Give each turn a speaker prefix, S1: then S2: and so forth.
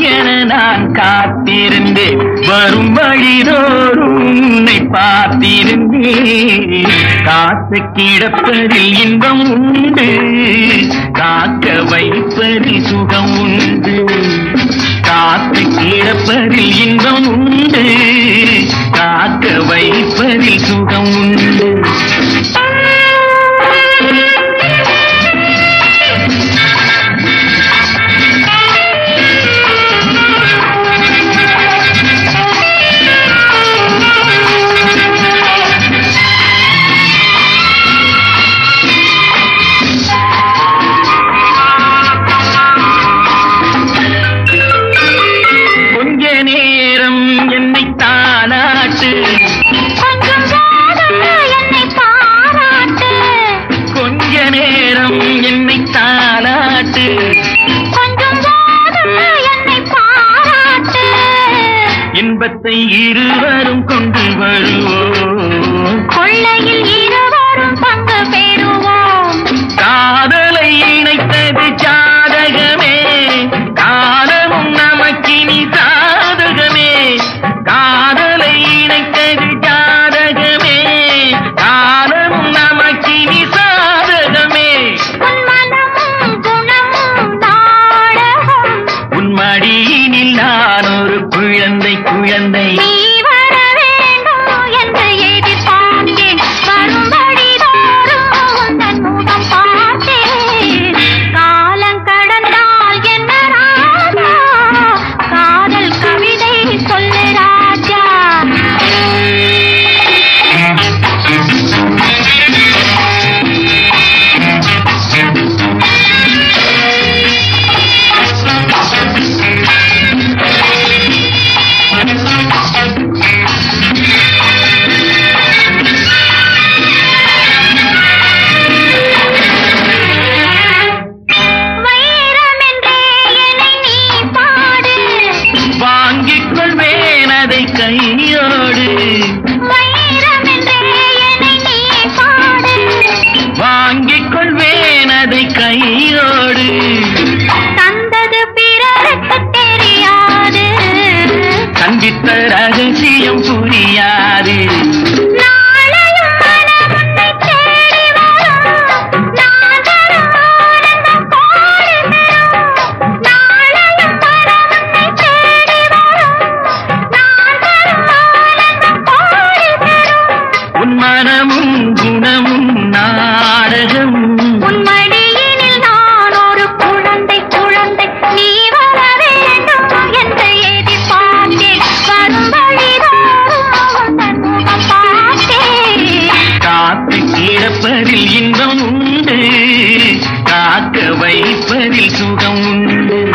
S1: என நான் காத்திருந்து வரும் வழிதோறும் உன்னை பார்த்திருந்து காத்து கிடப்பதில் இன்பம் உண்டு. காக்க வைப்பதில் சுகம் உண்டு. காத்து கிடப்பதில் இன்பம் உண்டு நேரம் என்னை தாளாட்டு.
S2: கொஞ்சம் என்னை பாராட்டு.
S1: இன்பத்தை இருவரும் கொண்டு வருவோம்.
S2: கொள்ளையில் இரு
S1: வைப்பதில் இன்பம் உண்டு. காக்க வைப்பதில் சுகம் உண்டு.